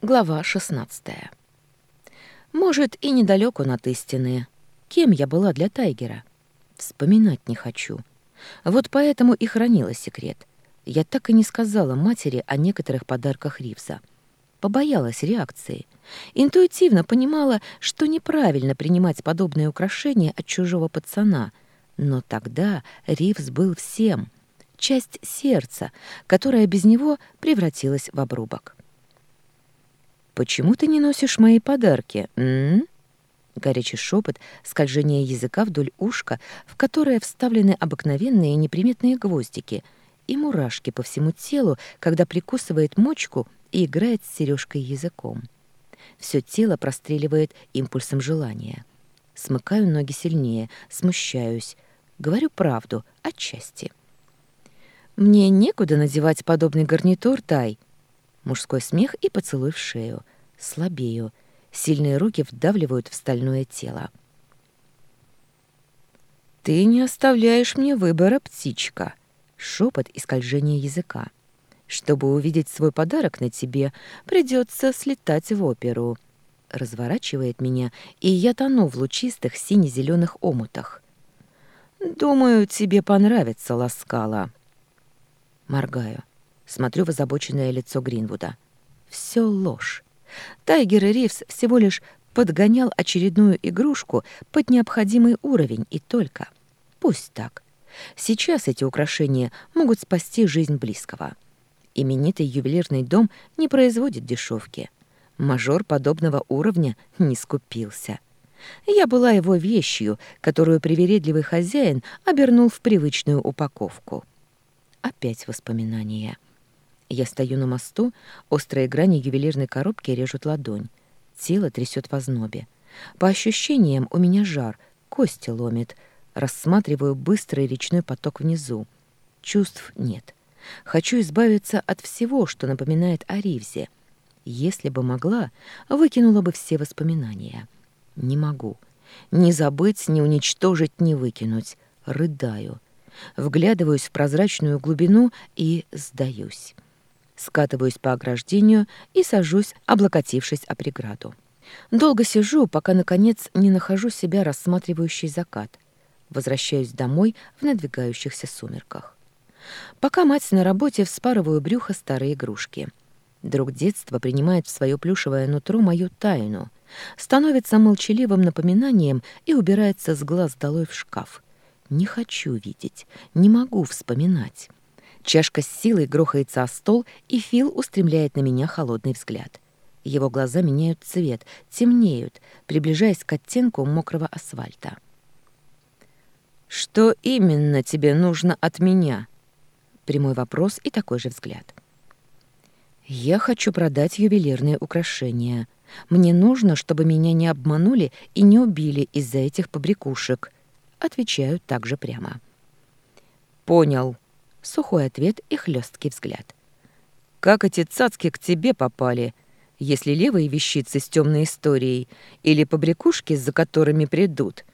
Глава 16. Может, и недалек он от истины. Кем я была для Тайгера? Вспоминать не хочу. Вот поэтому и хранила секрет. Я так и не сказала матери о некоторых подарках Ривза. Побоялась реакции. Интуитивно понимала, что неправильно принимать подобные украшения от чужого пацана. Но тогда Ривз был всем. Часть сердца, которая без него превратилась в обрубок. «Почему ты не носишь мои подарки, м?», Горячий шепот, скольжение языка вдоль ушка, в которое вставлены обыкновенные неприметные гвоздики, и мурашки по всему телу, когда прикусывает мочку и играет с сережкой языком. Все тело простреливает импульсом желания. Смыкаю ноги сильнее, смущаюсь. Говорю правду, отчасти. «Мне некуда надевать подобный гарнитур, Тай», Мужской смех и поцелуй в шею. Слабею. Сильные руки вдавливают в стальное тело. «Ты не оставляешь мне выбора, птичка!» Шепот и скольжение языка. «Чтобы увидеть свой подарок на тебе, придется слетать в оперу». Разворачивает меня, и я тону в лучистых сине-зеленых омутах. «Думаю, тебе понравится, ласкала». Моргаю. Смотрю в озабоченное лицо Гринвуда. Все ложь. Тайгер и Ривз всего лишь подгонял очередную игрушку под необходимый уровень и только. Пусть так. Сейчас эти украшения могут спасти жизнь близкого. Именитый ювелирный дом не производит дешевки. Мажор подобного уровня не скупился. Я была его вещью, которую привередливый хозяин обернул в привычную упаковку. Опять воспоминания. Я стою на мосту, острые грани ювелирной коробки режут ладонь. Тело трясет в ознобе. По ощущениям у меня жар, кости ломит. Рассматриваю быстрый речной поток внизу. Чувств нет. Хочу избавиться от всего, что напоминает о Ривзе. Если бы могла, выкинула бы все воспоминания. Не могу. Ни забыть, ни уничтожить, ни выкинуть. Рыдаю. Вглядываюсь в прозрачную глубину и сдаюсь скатываюсь по ограждению и сажусь, облокотившись о преграду. Долго сижу, пока, наконец, не нахожу себя рассматривающий закат. Возвращаюсь домой в надвигающихся сумерках. Пока мать на работе, вспарываю брюхо старой игрушки. Друг детства принимает в свое плюшевое нутро мою тайну, становится молчаливым напоминанием и убирается с глаз долой в шкаф. Не хочу видеть, не могу вспоминать. Чашка с силой грохается о стол, и Фил устремляет на меня холодный взгляд. Его глаза меняют цвет, темнеют, приближаясь к оттенку мокрого асфальта. «Что именно тебе нужно от меня?» Прямой вопрос и такой же взгляд. «Я хочу продать ювелирные украшения. Мне нужно, чтобы меня не обманули и не убили из-за этих побрякушек». Отвечаю также прямо. «Понял», Сухой ответ и хлесткий взгляд. «Как эти цацки к тебе попали? Если левые вещицы с темной историей или побрякушки, за которыми придут?»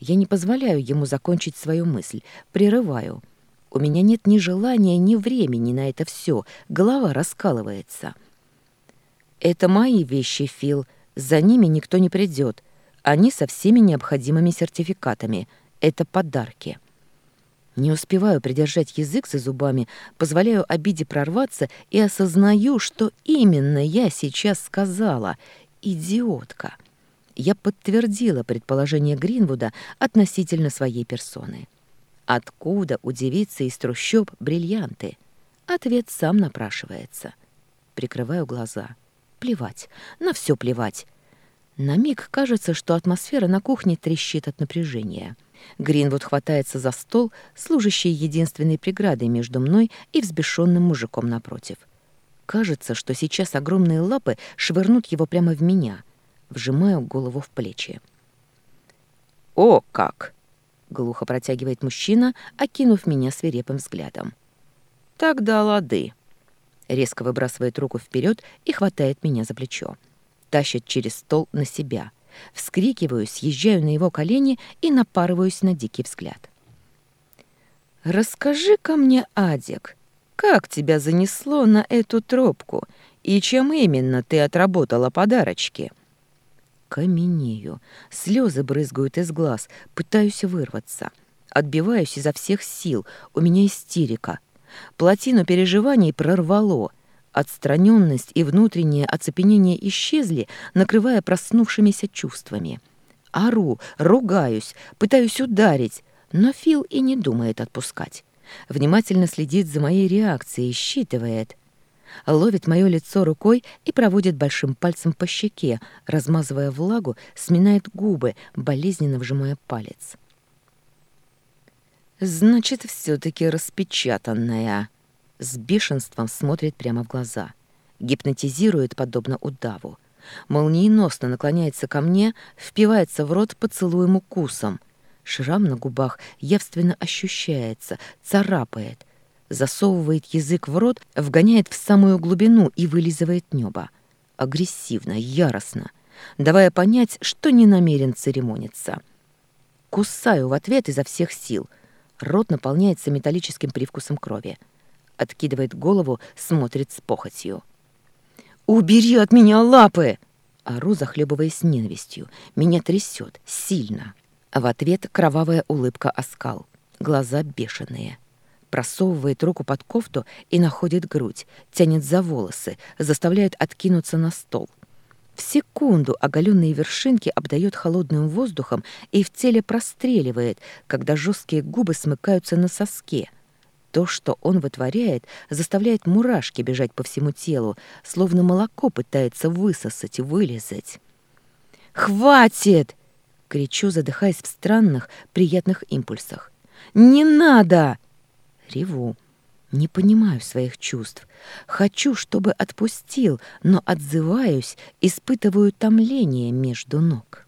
Я не позволяю ему закончить свою мысль, прерываю. У меня нет ни желания, ни времени на это все, голова раскалывается. «Это мои вещи, Фил, за ними никто не придет. Они со всеми необходимыми сертификатами. Это подарки». Не успеваю придержать язык за зубами, позволяю обиде прорваться и осознаю, что именно я сейчас сказала. Идиотка. Я подтвердила предположение Гринвуда относительно своей персоны. Откуда у девицы из трущоб бриллианты? Ответ сам напрашивается. Прикрываю глаза. Плевать, на все плевать. На миг кажется, что атмосфера на кухне трещит от напряжения. Гринвуд хватается за стол, служащий единственной преградой между мной и взбешенным мужиком напротив. Кажется, что сейчас огромные лапы швырнут его прямо в меня. Вжимаю голову в плечи. «О, как!» — глухо протягивает мужчина, окинув меня свирепым взглядом. «Тогда лады!» Резко выбрасывает руку вперед и хватает меня за плечо. Тащит через стол на себя — Вскрикиваю, съезжаю на его колени и напарываюсь на дикий взгляд. «Расскажи-ка мне, Адик, как тебя занесло на эту тропку И чем именно ты отработала подарочки?» Каменею. Слезы брызгают из глаз. Пытаюсь вырваться. Отбиваюсь изо всех сил. У меня истерика. Плотину переживаний прорвало. Отстраненность и внутреннее оцепенение исчезли, накрывая проснувшимися чувствами. Ору, ругаюсь, пытаюсь ударить, но Фил и не думает отпускать. Внимательно следит за моей реакцией, считывает. Ловит мое лицо рукой и проводит большим пальцем по щеке, размазывая влагу, сминает губы, болезненно вжимая палец. «Значит, все таки распечатанная». С бешенством смотрит прямо в глаза. Гипнотизирует, подобно удаву. Молниеносно наклоняется ко мне, впивается в рот поцелуем укусом. Шрам на губах явственно ощущается, царапает. Засовывает язык в рот, вгоняет в самую глубину и вылизывает небо. Агрессивно, яростно, давая понять, что не намерен церемониться. Кусаю в ответ изо всех сил. Рот наполняется металлическим привкусом крови. Откидывает голову, смотрит с похотью. «Убери от меня лапы!» Ору, захлебываясь ненавистью. Меня трясет сильно. В ответ кровавая улыбка оскал. Глаза бешеные. Просовывает руку под кофту и находит грудь, тянет за волосы, заставляет откинуться на стол. В секунду оголенные вершинки обдает холодным воздухом и в теле простреливает, когда жесткие губы смыкаются на соске — то, что он вытворяет, заставляет мурашки бежать по всему телу, словно молоко пытается высосать и вылезать. «Хватит!» — кричу, задыхаясь в странных, приятных импульсах. «Не надо!» Реву. Не понимаю своих чувств. Хочу, чтобы отпустил, но отзываюсь, испытываю томление между ног.